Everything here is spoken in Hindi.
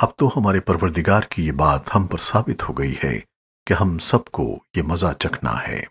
अब तो हमारे परवरदिगार की ये बात हम पर साबित हो गई है कि हम सबको ये मज़ा चखना है।